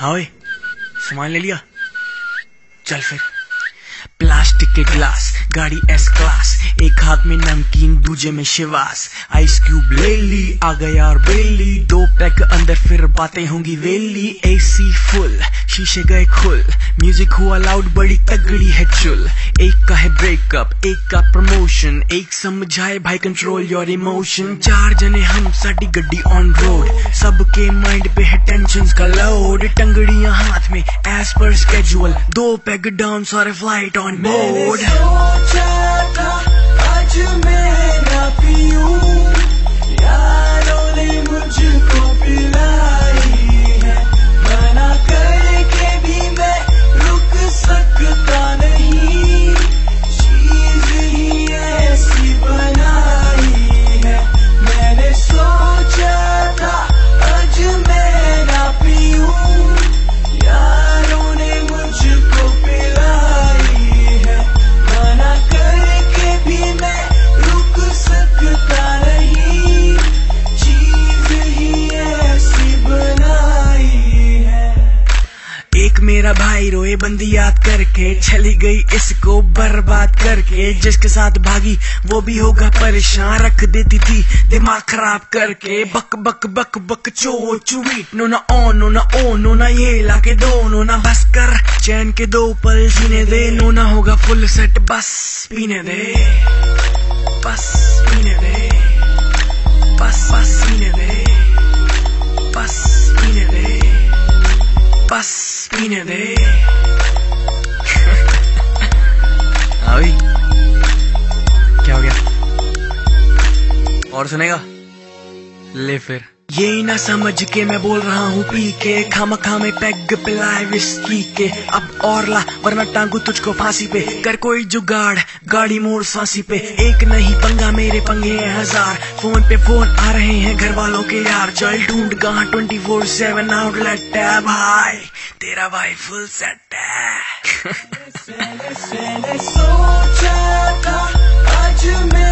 हाँ सामान ले लिया। चल फिर। के ग्लास गाड़ी एस क्लास एक हाथ में नमकीन, दूजे में शिवास। आइस क्यूब ले ली, आ गया और बेली। दो पैक अंदर फिर बातें होंगी वेली। एसी फुल शीशे गए खुल। म्यूज़िक हुआ लाउड बड़ी तगड़ी है चुल एक का है ब्रेकअप एक का प्रमोशन एक समझाए भाई कंट्रोल योर इमोशन चार जने हम साडी गड्डी ऑन रोड सबके माइंड पे है टेंशन का लोड टंगड़ियाँ हाथ में एज पर स्केजुअल दो पैग डाउन सारे फ़्लाइट ऑन बोर्ड सोचा मेरा भाई रोए, बंदी याद करके चली गई इसको बर्बाद करके। जिसके साथ भागी, वो भी होगा परेशान। रख देती थी दिमाग खराब करके। बक बक बक बक, चो चुवीट नो ना ऑन नो ना ओ नो ना ये लाके दो, नो ना बस कर। चैन के दो पल जीने दे। नो ना होगा फुल सेट, बस पीने दे। बस पीने दे। बस बस पीने दे। पीने दे अभी क्या हो गया और सुनेगा ले फिर ये ना समझ के मैं बोल रहा हूँ पी के। खाम खा में पैग पिलाए विस्की के। अब और ला, वरना टांगू तुझको फांसी पे। कर कोई जुगाड़, गाड़ी मोड़ फांसी पे। एक नहीं पंगा, मेरे पंगे हैं हज़ार। फ़ोन पे फ़ोन आ रहे हैं घर वालों के यार। चल ढूंढ कहाँ ट्वेंटी फोर सेवन आउटलेट है भाई तेरा भाई फुल सेट है। मैंने सोचा था, आज मैं